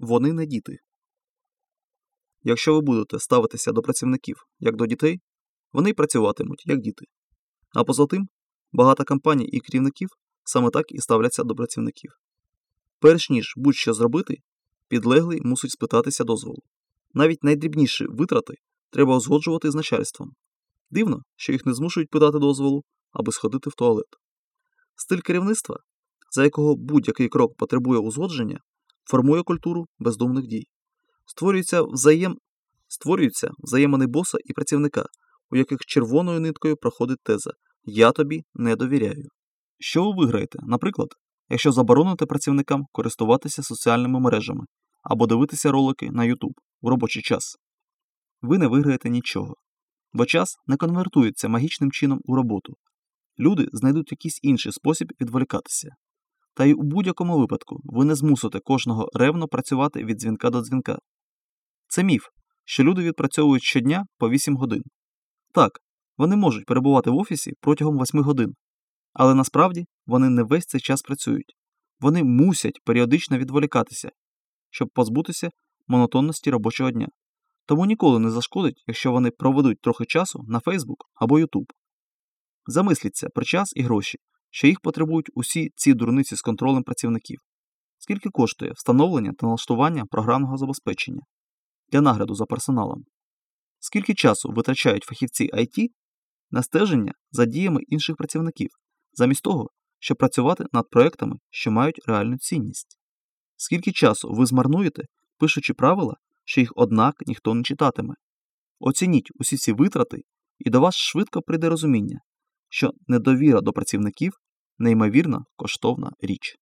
Вони не діти. Якщо ви будете ставитися до працівників як до дітей, вони працюватимуть як діти. А поза тим, багато компаній і керівників саме так і ставляться до працівників. Перш ніж будь-що зробити, підлеглий мусить спитатися дозволу. Навіть найдрібніші витрати треба узгоджувати з начальством. Дивно, що їх не змушують питати дозволу, аби сходити в туалет. Стиль керівництва, за якого будь-який крок потребує узгодження, формує культуру бездумних дій. Створюються, взаєм... Створюються взаємини боса і працівника, у яких червоною ниткою проходить теза Я тобі не довіряю. Що ви виграєте, наприклад, якщо забороните працівникам користуватися соціальними мережами або дивитися ролики на YouTube в робочий час? Ви не виграєте нічого, бо час не конвертується магічним чином у роботу. Люди знайдуть якийсь інший спосіб відволікатися. Та й у будь-якому випадку ви не змусите кожного ревно працювати від дзвінка до дзвінка. Це міф, що люди відпрацьовують щодня по 8 годин. Так, вони можуть перебувати в офісі протягом 8 годин, але насправді вони не весь цей час працюють. Вони мусять періодично відволікатися, щоб позбутися монотонності робочого дня. Тому ніколи не зашкодить, якщо вони проведуть трохи часу на Facebook або YouTube. Замисліться про час і гроші, що їх потребують усі ці дурниці з контролем працівників. Скільки коштує встановлення та налаштування програмного забезпечення для нагляду за персоналом? Скільки часу витрачають фахівці IT на стеження за діями інших працівників, замість того, щоб працювати над проектами, що мають реальну цінність? Скільки часу ви змарнуєте, пишучи правила, що їх однак ніхто не читатиме? Оцініть усі ці витрати, і до вас швидко прийде розуміння, що недовіра до працівників неймовірно коштовна річ.